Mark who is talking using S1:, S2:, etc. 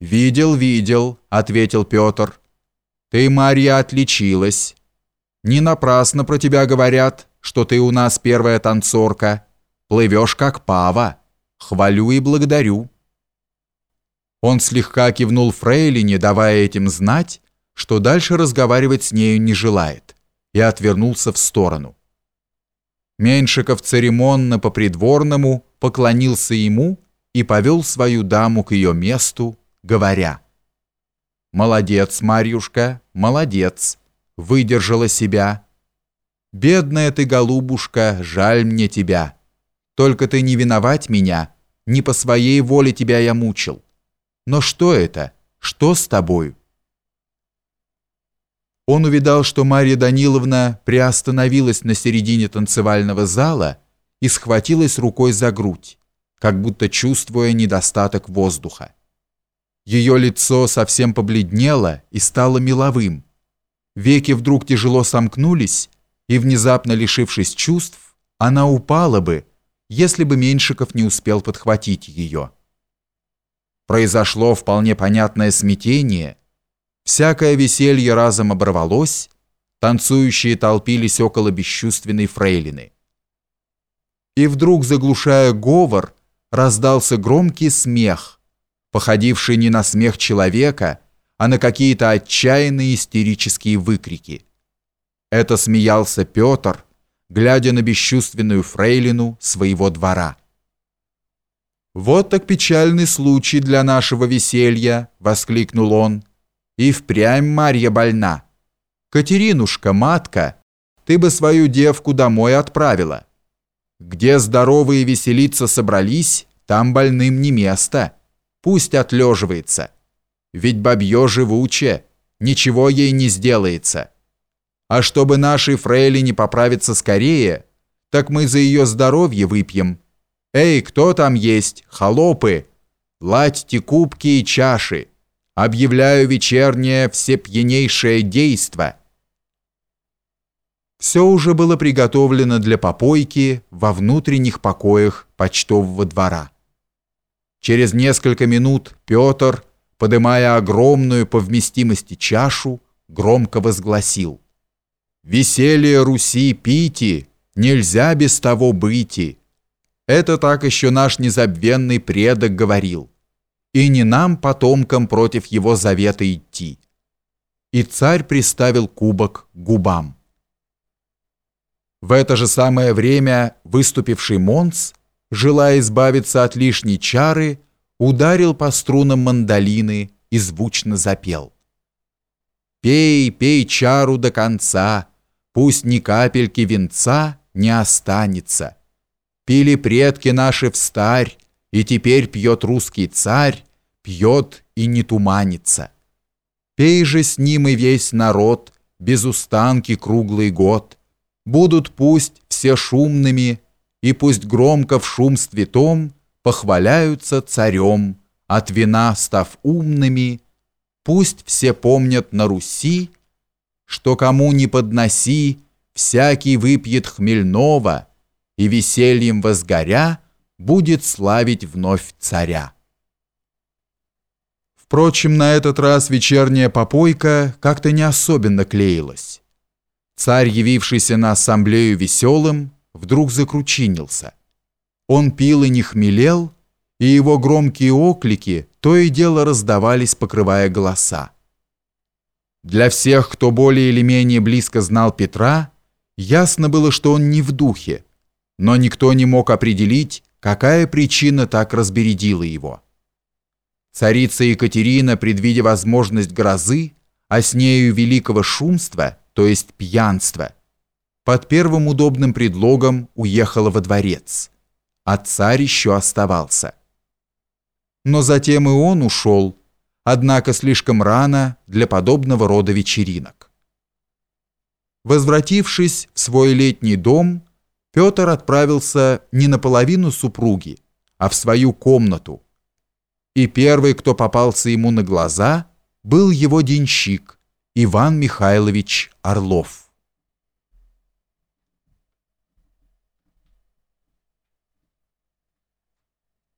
S1: «Видел, видел», — ответил Петр. «Ты, Марья, отличилась. Не напрасно про тебя говорят, что ты у нас первая танцорка. Плывешь, как пава. Хвалю и благодарю». Он слегка кивнул Фрейлине, давая этим знать, что дальше разговаривать с нею не желает, и отвернулся в сторону. Меньшиков церемонно по-придворному поклонился ему и повел свою даму к ее месту, говоря «Молодец, Марьюшка, молодец, выдержала себя. Бедная ты, голубушка, жаль мне тебя. Только ты не виновать меня, не по своей воле тебя я мучил. Но что это? Что с тобою?» Он увидал, что Марья Даниловна приостановилась на середине танцевального зала и схватилась рукой за грудь, как будто чувствуя недостаток воздуха. Ее лицо совсем побледнело и стало меловым. Веки вдруг тяжело сомкнулись, и, внезапно лишившись чувств, она упала бы, если бы Меньшиков не успел подхватить ее. Произошло вполне понятное смятение. Всякое веселье разом оборвалось, танцующие толпились около бесчувственной фрейлины. И вдруг, заглушая говор, раздался громкий смех – походивший не на смех человека, а на какие-то отчаянные истерические выкрики. Это смеялся Петр, глядя на бесчувственную фрейлину своего двора. «Вот так печальный случай для нашего веселья!» — воскликнул он. «И впрямь Марья больна. Катеринушка, матка, ты бы свою девку домой отправила. Где здоровые веселиться собрались, там больным не место». Пусть отлеживается. Ведь бабье живуче, ничего ей не сделается. А чтобы нашей фрейлине поправиться скорее, так мы за ее здоровье выпьем. Эй, кто там есть? Холопы! Ладьте кубки и чаши. Объявляю вечернее всепьянейшее действо. Все уже было приготовлено для попойки во внутренних покоях почтового двора. Через несколько минут Петр, подымая огромную по вместимости чашу, громко возгласил «Веселье Руси пити, нельзя без того быти». Это так еще наш незабвенный предок говорил. И не нам, потомкам, против его завета идти. И царь приставил кубок к губам. В это же самое время выступивший Монс желая избавиться от лишней чары, ударил по струнам мандолины и звучно запел. «Пей, пей чару до конца, пусть ни капельки венца не останется. Пили предки наши встарь, и теперь пьет русский царь, пьет и не туманится. Пей же с ним и весь народ, без устанки круглый год. Будут пусть все шумными, и пусть громко в шумстве том похваляются царем, от вина став умными, пусть все помнят на Руси, что кому не подноси, всякий выпьет хмельного, и весельем возгоря будет славить вновь царя. Впрочем, на этот раз вечерняя попойка как-то не особенно клеилась. Царь, явившийся на ассамблею веселым, вдруг закручинился. Он пил и не хмелел, и его громкие оклики то и дело раздавались, покрывая голоса. Для всех, кто более или менее близко знал Петра, ясно было, что он не в духе, но никто не мог определить, какая причина так разбередила его. Царица Екатерина, предвидя возможность грозы, а с нею великого шумства, то есть пьянства, под первым удобным предлогом уехала во дворец, а царь еще оставался. Но затем и он ушел, однако слишком рано для подобного рода вечеринок. Возвратившись в свой летний дом, Петр отправился не наполовину супруги, а в свою комнату. И первый, кто попался ему на глаза, был его денщик Иван Михайлович Орлов.